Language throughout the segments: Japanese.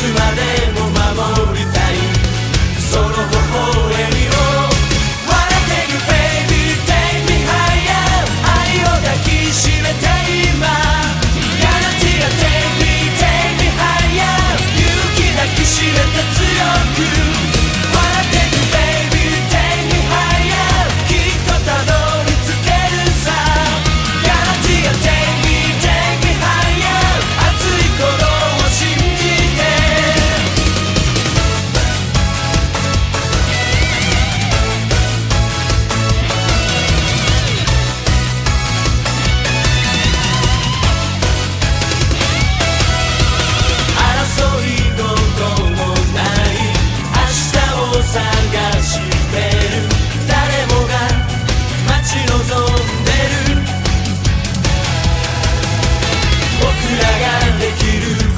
つまでも守りたい。その微笑みを笑ってる Baby take me higher 愛を抱きしめて今。ガラティラ Take me take me higher 勇気抱きしめて強く。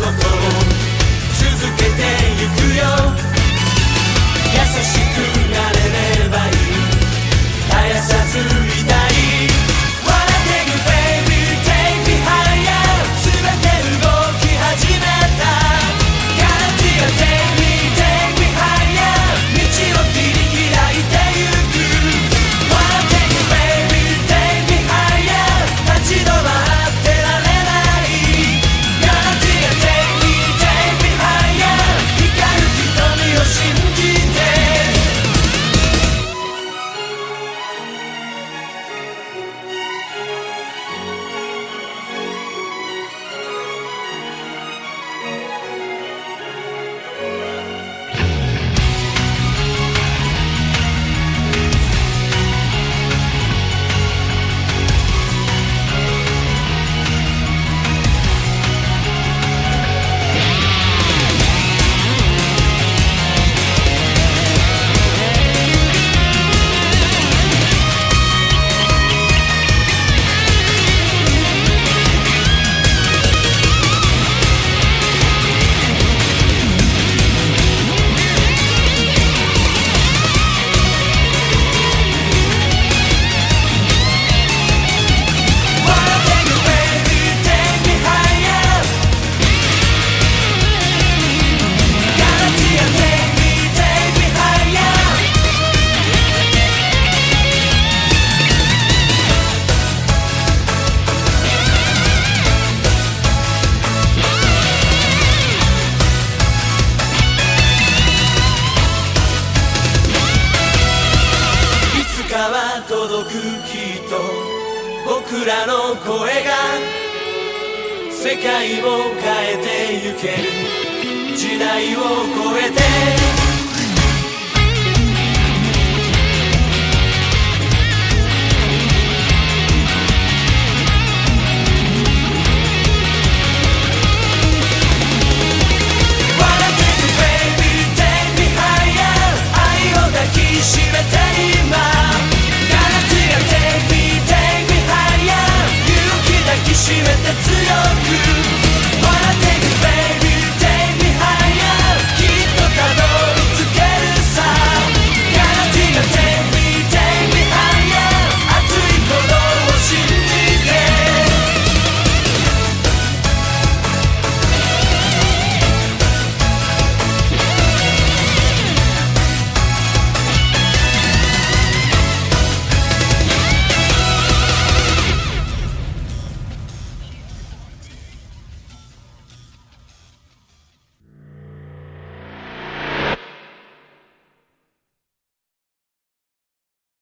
続けてゆくよ。優しくなれればいい。絶やさずっと僕らの声が世界を変えてゆける時代を超えて Yoku Wanna